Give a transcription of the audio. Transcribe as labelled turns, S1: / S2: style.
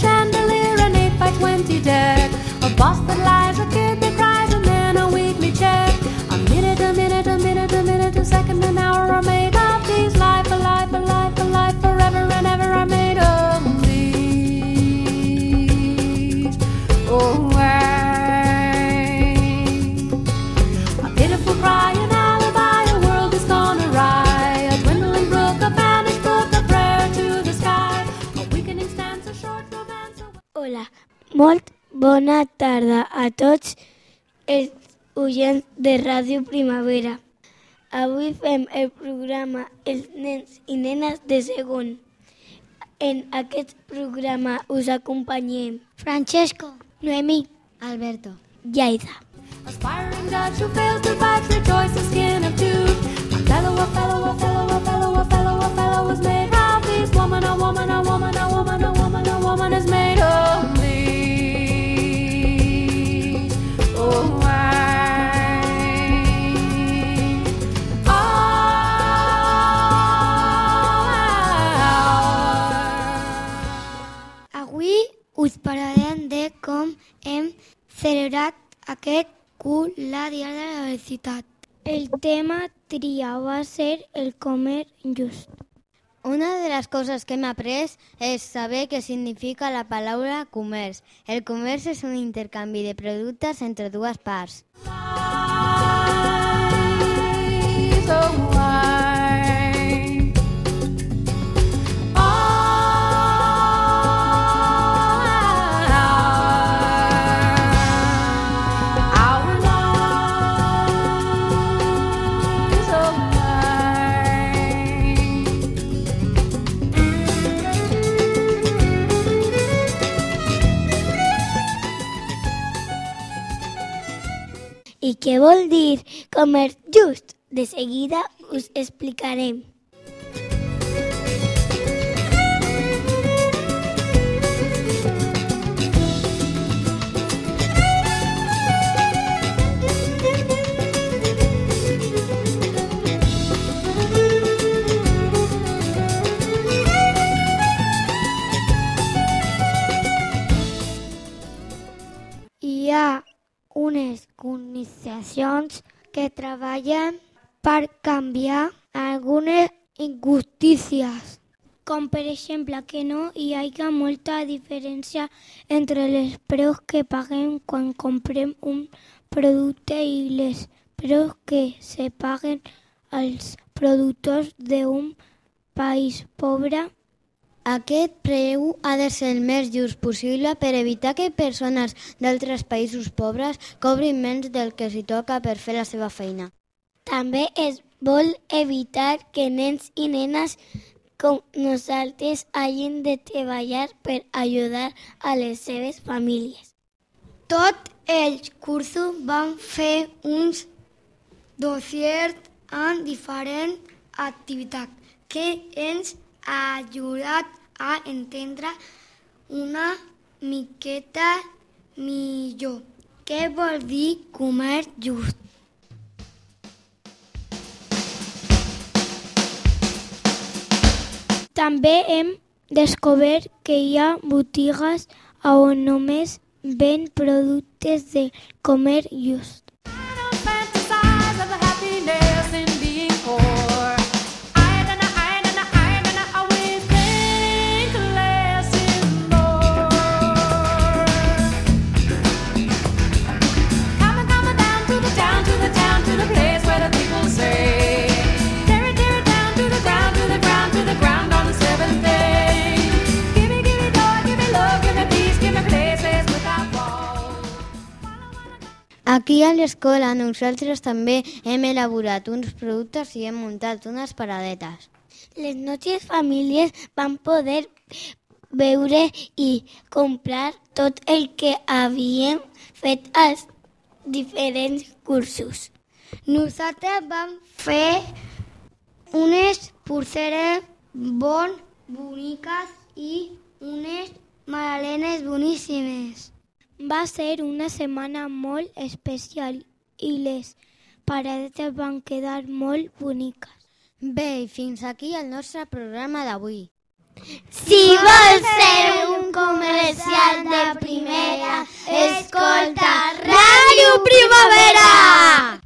S1: chandelier, an 8 by 20 deck. A boss that
S2: molt bona tarda a tots els oients de Ràdio Primavera. Avui fem el programa Els nens i nenes de segon. En aquest programa us acompanyem
S3: Francesco,
S2: Noemí,
S3: Alberto.
S2: Yaida.
S1: Aspiring to skin of two. A fellow, a fellow, a fellow, a fellow, a fellow, a fellow was made of a woman, a woman, a woman,
S3: us parlarem de com hem celebrat aquest cul la Dia de la Felicitat.
S2: El tema triat va ser el comer just.
S4: Una de las cosas que me après es saber qué significa la palabra comerç. El comerç és un intercanvi de productes entre dues parts.
S1: Eyes, I
S2: què vol dir comer just? De seguida us explicarem.
S3: Hi unes organitzacions que treballen per canviar algunes injustícies.
S2: Com per exemple que no hi hagi molta diferència entre els preus que paguem quan comprem un producte i les preus que se paguen als productors d'un país pobre.
S4: Aquest preu ha de ser el més just possible per evitar que persones d'altres països pobres cobrin menys del que s'hi toca per fer la seva feina.
S2: També es vol evitar que nens i nenes com nosaltres hagin de treballar per ajudar a les seves famílies.
S3: Tot el cursos van fer uns dossiers amb diferents activitats que ens ha ajudat a entendre una miqueta millor què vol dir comer just.
S2: També hem descobert que hi ha botigues on només ven productes de comer just.
S4: Aquí a l'escola nosaltres també hem elaborat uns productes i hem muntat unes paradetes.
S2: Les nostres famílies van poder veure i comprar tot el que havien fet als diferents cursos.
S3: Nosaltres vam fer unes pulseres bon, boniques i unes magdalenes boníssimes.
S2: Va ser una setmana molt especial i les paradetes van quedar molt boniques.
S4: Bé, i fins aquí el nostre programa d'avui.
S3: Si vols ser un comercial de primera, escolta Ràdio Primavera!